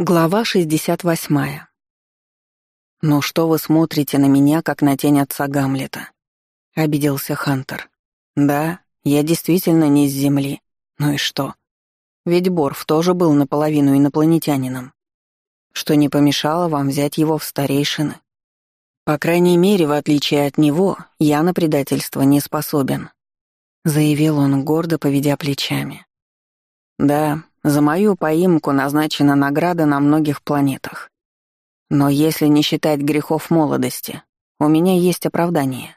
Глава 68. «Ну что вы смотрите на меня, как на тень отца Гамлета?» — обиделся Хантер. «Да, я действительно не с Земли. Ну и что? Ведь Борф тоже был наполовину инопланетянином. Что не помешало вам взять его в старейшины. По крайней мере, в отличие от него, я на предательство не способен», — заявил он, гордо поведя плечами. «Да, за мою поимку назначена награда на многих планетах. Но если не считать грехов молодости, у меня есть оправдание.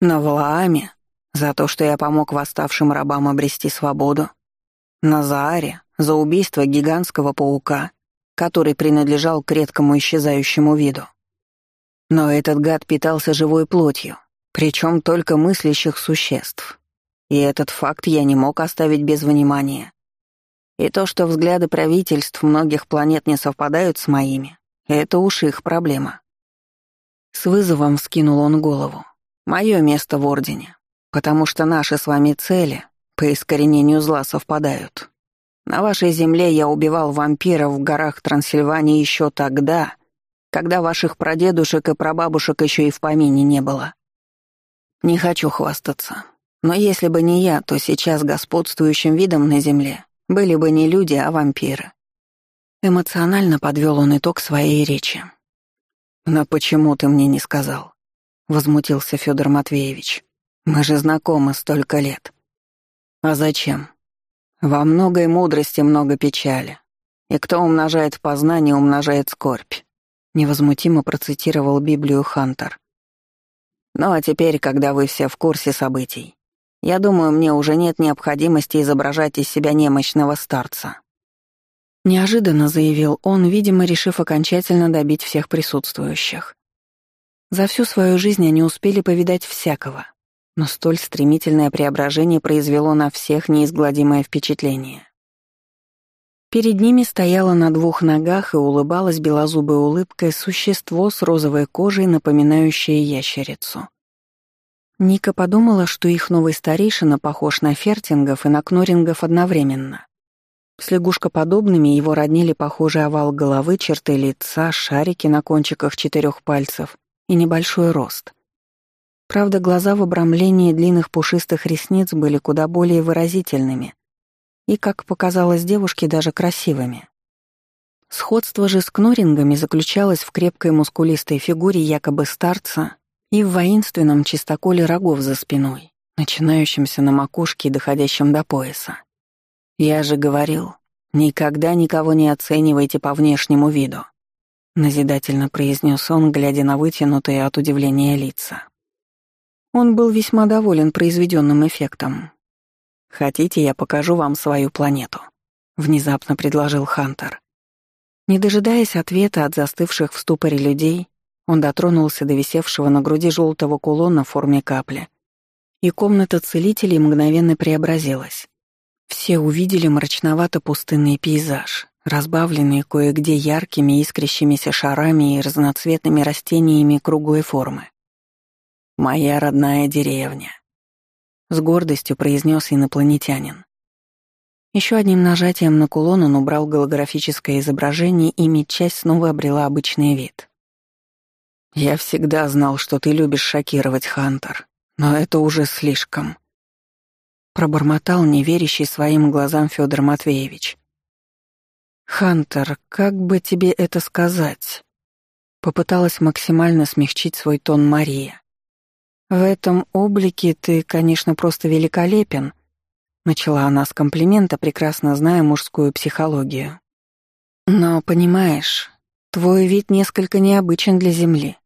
На Валааме — за то, что я помог восставшим рабам обрести свободу. На Зааре — за убийство гигантского паука, который принадлежал к редкому исчезающему виду. Но этот гад питался живой плотью, причем только мыслящих существ. И этот факт я не мог оставить без внимания. И то, что взгляды правительств многих планет не совпадают с моими, это уж их проблема. С вызовом вскинул он голову. Мое место в Ордене, потому что наши с вами цели по искоренению зла совпадают. На вашей земле я убивал вампиров в горах Трансильвании еще тогда, когда ваших прадедушек и прабабушек еще и в помине не было. Не хочу хвастаться, но если бы не я, то сейчас господствующим видом на земле были бы не люди, а вампиры. Эмоционально подвел он итог своей речи. «Но почему ты мне не сказал?» — возмутился Федор Матвеевич. «Мы же знакомы столько лет». «А зачем?» «Во многой мудрости много печали. И кто умножает познание, умножает скорбь», — невозмутимо процитировал Библию Хантер. «Ну а теперь, когда вы все в курсе событий, я думаю, мне уже нет необходимости изображать из себя немощного старца». Неожиданно заявил он, видимо, решив окончательно добить всех присутствующих. За всю свою жизнь они успели повидать всякого, но столь стремительное преображение произвело на всех неизгладимое впечатление. Перед ними стояло на двух ногах и улыбалось белозубой улыбкой существо с розовой кожей, напоминающее ящерицу. Ника подумала, что их новый старейшина похож на фертингов и на кнорингов одновременно. С лягушкоподобными его роднили похожий овал головы, черты лица, шарики на кончиках четырех пальцев и небольшой рост. Правда, глаза в обрамлении длинных пушистых ресниц были куда более выразительными и, как показалось девушке, даже красивыми. Сходство же с кнорингами заключалось в крепкой мускулистой фигуре якобы старца и в воинственном чистоколе рогов за спиной, начинающемся на макушке и доходящем до пояса. Я же говорил, никогда никого не оценивайте по внешнему виду, назидательно произнес он, глядя на вытянутые от удивления лица. Он был весьма доволен произведенным эффектом. «Хотите, я покажу вам свою планету?» — внезапно предложил Хантер. Не дожидаясь ответа от застывших в ступоре людей, он дотронулся до висевшего на груди желтого кулона в форме капли. И комната целителей мгновенно преобразилась. Все увидели мрачновато-пустынный пейзаж, разбавленный кое-где яркими искрящимися шарами и разноцветными растениями круглой формы. «Моя родная деревня», — с гордостью произнес инопланетянин. Еще одним нажатием на кулон он убрал голографическое изображение, и медчасть снова обрела обычный вид. «Я всегда знал, что ты любишь шокировать, Хантер, но это уже слишком». Пробормотал неверящий своим глазам Федор Матвеевич. «Хантер, как бы тебе это сказать?» Попыталась максимально смягчить свой тон Мария. «В этом облике ты, конечно, просто великолепен», начала она с комплимента, прекрасно зная мужскую психологию. «Но, понимаешь, твой вид несколько необычен для Земли.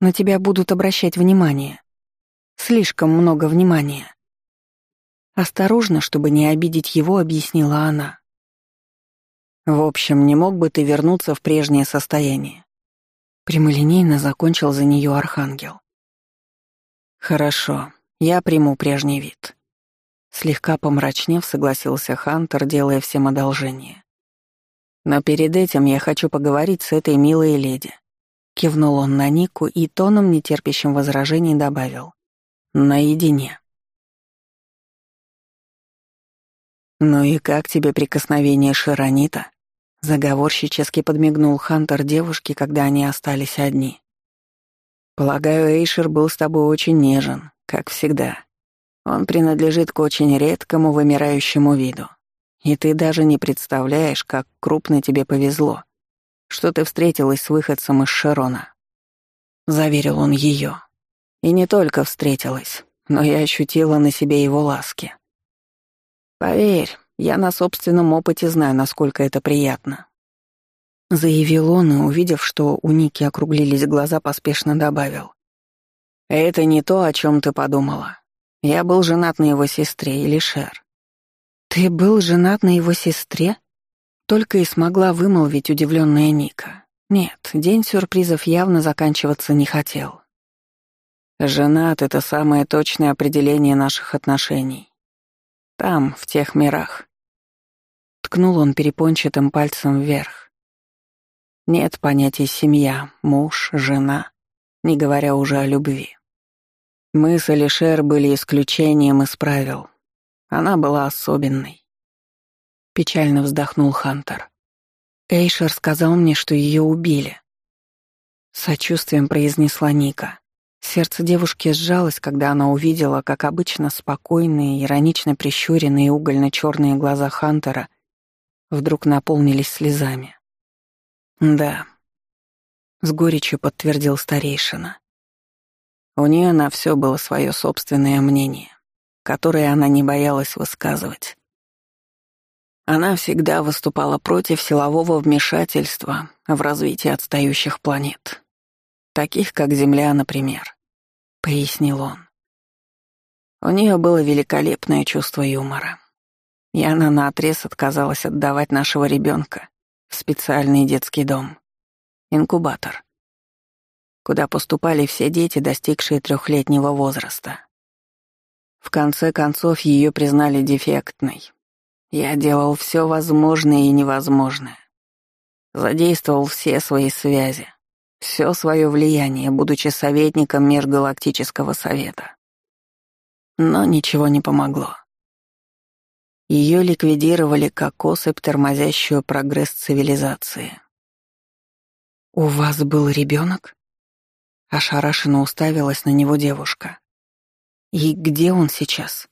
На тебя будут обращать внимание. Слишком много внимания. Осторожно, чтобы не обидеть его, объяснила она. В общем, не мог бы ты вернуться в прежнее состояние. Прямолинейно закончил за нее архангел. Хорошо, я приму прежний вид. Слегка помрачнев, согласился Хантер, делая всем одолжение. Но перед этим я хочу поговорить с этой милой леди. Кивнул он на Нику и тоном, нетерпящим возражений, добавил. «Наедине». «Ну и как тебе прикосновение Широнита?» Заговорщически подмигнул Хантер девушке, когда они остались одни. «Полагаю, Эйшер был с тобой очень нежен, как всегда. Он принадлежит к очень редкому вымирающему виду. И ты даже не представляешь, как крупно тебе повезло, что ты встретилась с выходцем из Шерона». Заверил он ее. И не только встретилась, но и ощутила на себе его ласки. Поверь, я на собственном опыте знаю, насколько это приятно. Заявил он и, увидев, что у Ники округлились глаза, поспешно добавил. «Это не то, о чем ты подумала. Я был женат на его сестре, Илишер». «Ты был женат на его сестре?» Только и смогла вымолвить удивленная Ника. Нет, день сюрпризов явно заканчиваться не хотел. «Женат — это самое точное определение наших отношений. Там, в тех мирах. Ткнул он перепончатым пальцем вверх. Нет понятия семья, муж, жена, не говоря уже о любви. Мы с Алишер были исключением из правил. Она была особенной. Печально вздохнул Хантер. Эйшер сказал мне, что ее убили. Сочувствием произнесла Ника. Сердце девушки сжалось, когда она увидела, как обычно спокойные, иронично прищуренные угольно-черные глаза Хантера вдруг наполнились слезами. «Да», — с горечью подтвердил старейшина. У нее на все было свое собственное мнение, которое она не боялась высказывать. Она всегда выступала против силового вмешательства в развитие отстающих планет таких как Земля, например», — пояснил он. У нее было великолепное чувство юмора, и она наотрез отказалась отдавать нашего ребенка в специальный детский дом, инкубатор, куда поступали все дети, достигшие трехлетнего возраста. В конце концов, ее признали дефектной. Я делал все возможное и невозможное. Задействовал все свои связи, все свое влияние, будучи советником Межгалактического совета. Но ничего не помогло. Ее ликвидировали как особь, тормозящую прогресс цивилизации. «У вас был ребенок? Ошарашенно уставилась на него девушка. «И где он сейчас?»